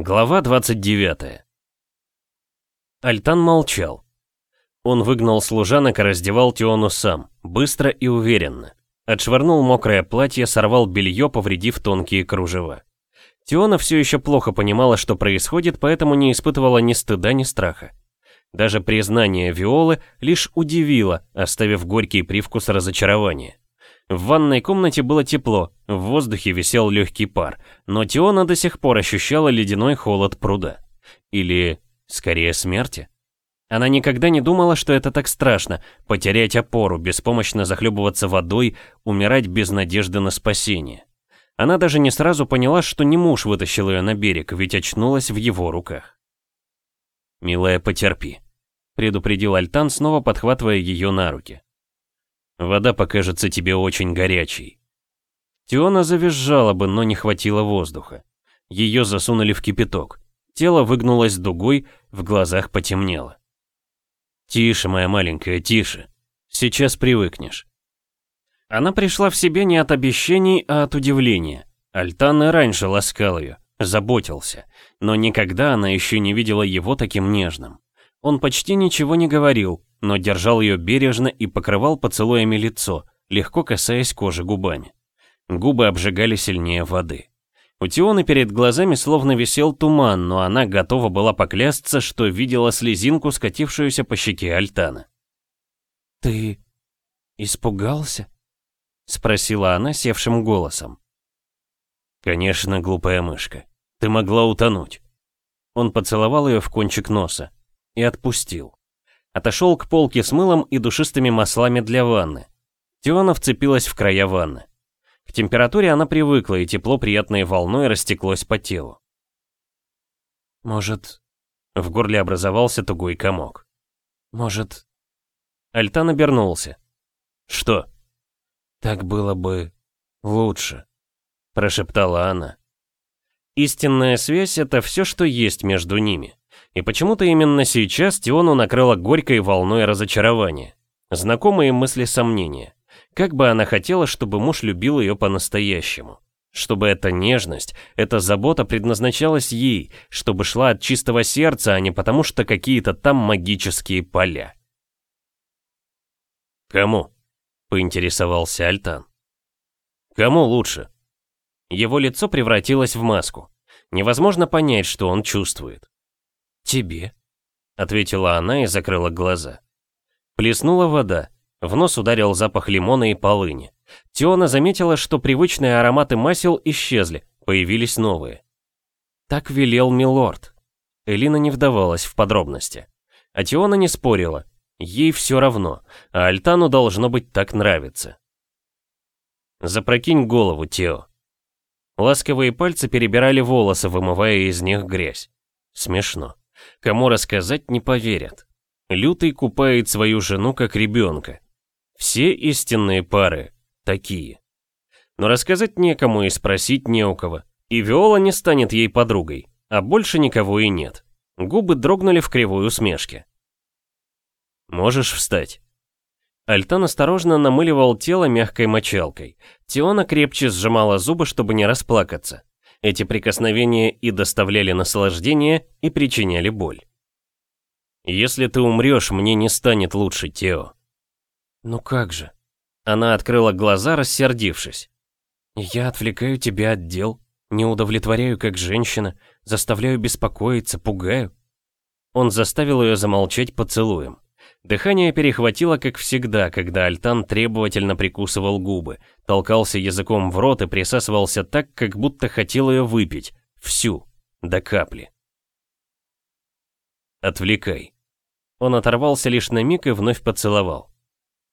Глава 29 Альтан молчал. Он выгнал служанок и раздевал Тиону сам, быстро и уверенно. Отшвырнул мокрое платье, сорвал белье, повредив тонкие кружева. Тиона все еще плохо понимала, что происходит, поэтому не испытывала ни стыда, ни страха. Даже признание Виолы лишь удивило, оставив горький привкус разочарования. В ванной комнате было тепло, в воздухе висел легкий пар, но Тиона до сих пор ощущала ледяной холод пруда. Или, скорее, смерти. Она никогда не думала, что это так страшно — потерять опору, беспомощно захлебываться водой, умирать без надежды на спасение. Она даже не сразу поняла, что не муж вытащил ее на берег, ведь очнулась в его руках. «Милая, потерпи», — предупредил Альтан, снова подхватывая ее на руки. Вода покажется тебе очень горячей. Тиона завизжала бы, но не хватило воздуха. Ее засунули в кипяток. Тело выгнулось дугой, в глазах потемнело. «Тише, моя маленькая, тише. Сейчас привыкнешь». Она пришла в себе не от обещаний, а от удивления. Альтан и раньше ласкал ее, заботился, но никогда она еще не видела его таким нежным. Он почти ничего не говорил, но держал ее бережно и покрывал поцелуями лицо, легко касаясь кожи губами. Губы обжигали сильнее воды. У Тионы перед глазами словно висел туман, но она готова была поклясться, что видела слезинку, скатившуюся по щеке Альтана. «Ты испугался?» — спросила она севшим голосом. «Конечно, глупая мышка. Ты могла утонуть». Он поцеловал ее в кончик носа и отпустил. Отошел к полке с мылом и душистыми маслами для ванны. Теона вцепилась в края ванны. К температуре она привыкла, и тепло приятной волной растеклось по телу. «Может...» В горле образовался тугой комок. «Может...» Альтан обернулся. «Что?» «Так было бы... лучше», — прошептала она. Истинная связь — это все, что есть между ними. И почему-то именно сейчас Тиону накрыла горькой волной разочарования. Знакомые мысли сомнения. Как бы она хотела, чтобы муж любил ее по-настоящему. Чтобы эта нежность, эта забота предназначалась ей, чтобы шла от чистого сердца, а не потому что какие-то там магические поля. «Кому?» — поинтересовался Альтан. «Кому лучше?» Его лицо превратилось в маску. Невозможно понять, что он чувствует. «Тебе», — ответила она и закрыла глаза. Плеснула вода, в нос ударил запах лимона и полыни. Теона заметила, что привычные ароматы масел исчезли, появились новые. Так велел милорд. Элина не вдавалась в подробности. А Теона не спорила. Ей все равно, а Альтану должно быть так нравится. Запрокинь голову, Тео. Ласковые пальцы перебирали волосы, вымывая из них грязь. Смешно. Кому рассказать не поверят. Лютый купает свою жену как ребенка. Все истинные пары такие. Но рассказать некому и спросить не у кого. И Виола не станет ей подругой, а больше никого и нет. Губы дрогнули в кривой усмешке. «Можешь встать?» Альтан осторожно намыливал тело мягкой мочалкой. Тиона крепче сжимала зубы, чтобы не расплакаться. Эти прикосновения и доставляли наслаждение, и причиняли боль. «Если ты умрешь, мне не станет лучше, Тео». «Ну как же?» Она открыла глаза, рассердившись. «Я отвлекаю тебя от дел, не удовлетворяю как женщина, заставляю беспокоиться, пугаю». Он заставил ее замолчать поцелуем. Дыхание перехватило, как всегда, когда Альтан требовательно прикусывал губы, толкался языком в рот и присасывался так, как будто хотел ее выпить. Всю. До капли. «Отвлекай». Он оторвался лишь на миг и вновь поцеловал.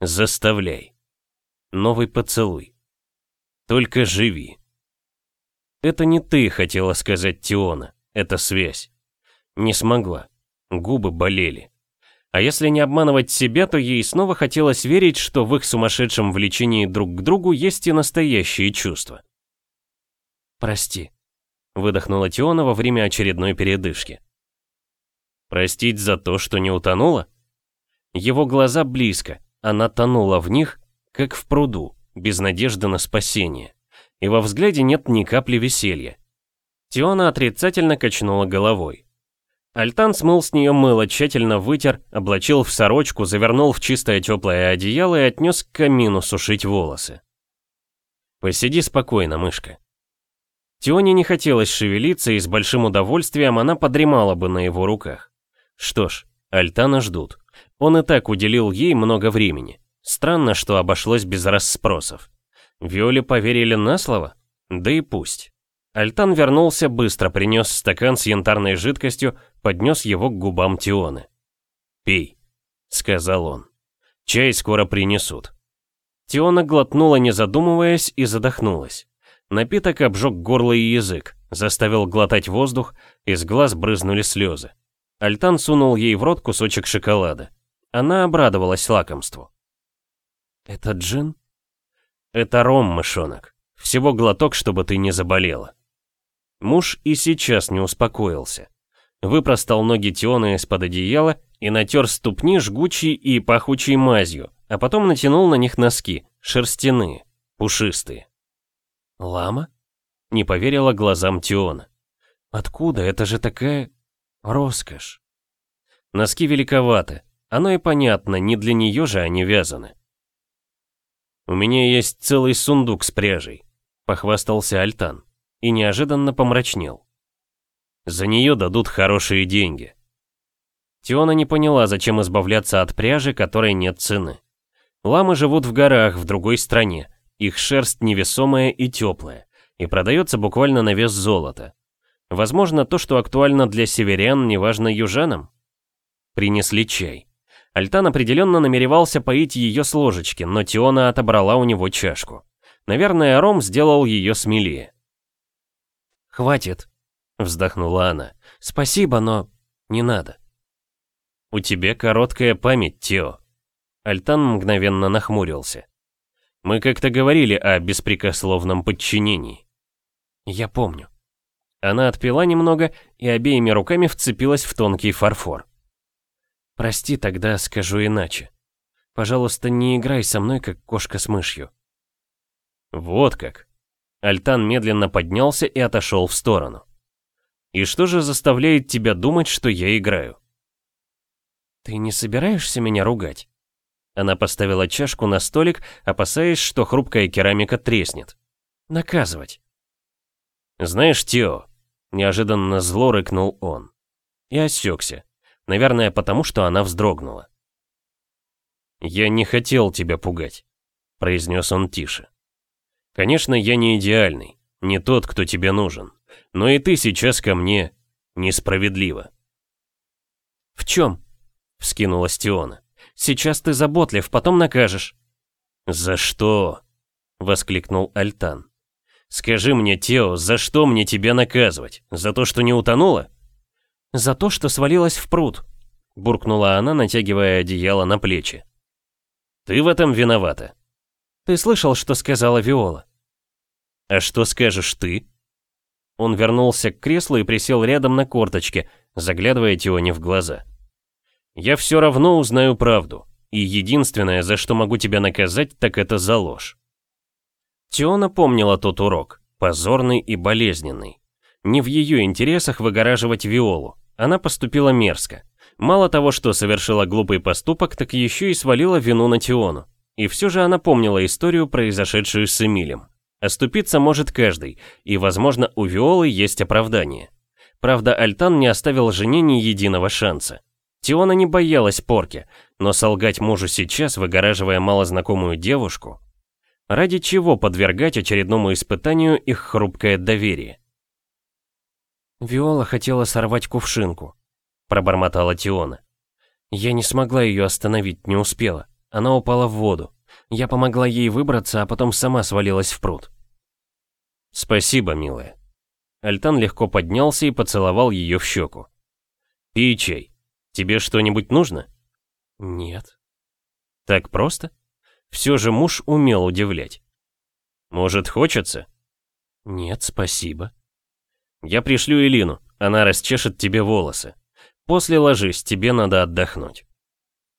«Заставляй». Новый поцелуй. «Только живи». «Это не ты», — хотела сказать Тиона. «Это связь». Не смогла. Губы болели. А если не обманывать себя, то ей снова хотелось верить, что в их сумасшедшем влечении друг к другу есть и настоящие чувства. «Прости», — выдохнула Теона во время очередной передышки. «Простить за то, что не утонула?» Его глаза близко, она тонула в них, как в пруду, без надежды на спасение. И во взгляде нет ни капли веселья. Тиона отрицательно качнула головой. Альтан смыл с нее мыло, тщательно вытер, облачил в сорочку, завернул в чистое теплое одеяло и отнес к камину сушить волосы. «Посиди спокойно, мышка». Тионе не хотелось шевелиться, и с большим удовольствием она подремала бы на его руках. Что ж, Альтана ждут. Он и так уделил ей много времени. Странно, что обошлось без расспросов. Виоле поверили на слово? Да и пусть. Альтан вернулся быстро, принес стакан с янтарной жидкостью, поднес его к губам Тионы. «Пей», — сказал он. «Чай скоро принесут». Тиона глотнула, не задумываясь, и задохнулась. Напиток обжег горло и язык, заставил глотать воздух, из глаз брызнули слезы. Альтан сунул ей в рот кусочек шоколада. Она обрадовалась лакомству. «Это джин?» «Это ром, мышонок. Всего глоток, чтобы ты не заболела». Муж и сейчас не успокоился. Выпростал ноги Тиона из-под одеяла и натер ступни жгучей и пахучей мазью, а потом натянул на них носки, шерстяные, пушистые. «Лама?» — не поверила глазам Тиона. «Откуда? Это же такая роскошь!» Носки великоваты, оно и понятно, не для нее же они вязаны. «У меня есть целый сундук с пряжей», — похвастался Альтан и неожиданно помрачнел. «За нее дадут хорошие деньги». Тиона не поняла, зачем избавляться от пряжи, которой нет цены. Ламы живут в горах, в другой стране, их шерсть невесомая и теплая, и продается буквально на вес золота. Возможно, то, что актуально для северян, неважно южанам. Принесли чай. Альтан определенно намеревался поить ее с ложечки, но Тиона отобрала у него чашку. Наверное, Ром сделал ее смелее. «Хватит», — вздохнула она. «Спасибо, но не надо». «У тебя короткая память, Тео». Альтан мгновенно нахмурился. «Мы как-то говорили о беспрекословном подчинении». «Я помню». Она отпила немного и обеими руками вцепилась в тонкий фарфор. Прости, тогда скажу иначе. Пожалуйста, не играй со мной, как кошка с мышью. Вот как. Альтан медленно поднялся и отошел в сторону. И что же заставляет тебя думать, что я играю? Ты не собираешься меня ругать? Она поставила чашку на столик, опасаясь, что хрупкая керамика треснет. Наказывать. Знаешь, Тео, неожиданно зло рыкнул он. И осекся. Наверное, потому что она вздрогнула. «Я не хотел тебя пугать», — произнес он тише. «Конечно, я не идеальный, не тот, кто тебе нужен, но и ты сейчас ко мне несправедлива». «В чем?» — вскинулась Тиона. «Сейчас ты заботлив, потом накажешь». «За что?» — воскликнул Альтан. «Скажи мне, Тео, за что мне тебя наказывать? За то, что не утонула?» «За то, что свалилась в пруд», — буркнула она, натягивая одеяло на плечи. «Ты в этом виновата». «Ты слышал, что сказала Виола?» «А что скажешь ты?» Он вернулся к креслу и присел рядом на корточке, заглядывая Тионе в глаза. «Я все равно узнаю правду, и единственное, за что могу тебя наказать, так это за ложь». Тиона помнила тот урок, позорный и болезненный. Не в ее интересах выгораживать Виолу. Она поступила мерзко. Мало того, что совершила глупый поступок, так еще и свалила вину на Тиону. И все же она помнила историю, произошедшую с Эмилем. Оступиться может каждый, и, возможно, у Виолы есть оправдание. Правда, Альтан не оставил жене ни единого шанса. Тиона не боялась порки, но солгать мужу сейчас, выгораживая малознакомую девушку, ради чего подвергать очередному испытанию их хрупкое доверие? Виола хотела сорвать кувшинку, пробормотала Тиона. Я не смогла ее остановить, не успела. Она упала в воду. Я помогла ей выбраться, а потом сама свалилась в пруд. Спасибо, милая. Альтан легко поднялся и поцеловал ее в щеку. Пей чай. Тебе что-нибудь нужно? Нет. Так просто? Все же муж умел удивлять. Может, хочется? Нет, спасибо. Я пришлю Элину, она расчешет тебе волосы. После ложись, тебе надо отдохнуть.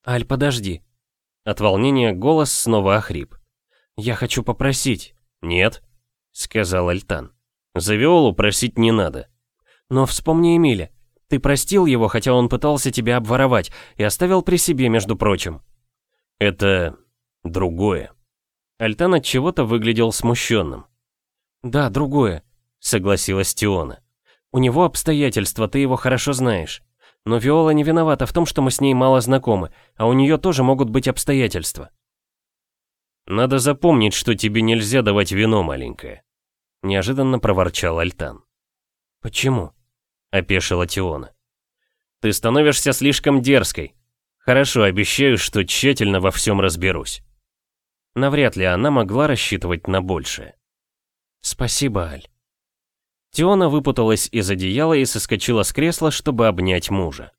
Аль, подожди. От волнения голос снова охрип. Я хочу попросить. Нет, сказал Альтан. За Виолу просить не надо. Но вспомни Эмиля. Ты простил его, хотя он пытался тебя обворовать, и оставил при себе, между прочим. Это другое. Альтан от чего-то выглядел смущенным. Да, другое, согласилась Тиона. У него обстоятельства, ты его хорошо знаешь. Но Виола не виновата в том, что мы с ней мало знакомы, а у нее тоже могут быть обстоятельства. Надо запомнить, что тебе нельзя давать вино, маленькое. Неожиданно проворчал Альтан. Почему? Опешила Тиона. Ты становишься слишком дерзкой. Хорошо, обещаю, что тщательно во всем разберусь. Навряд ли она могла рассчитывать на большее. Спасибо, Аль. Тиона выпуталась из одеяла и соскочила с кресла, чтобы обнять мужа.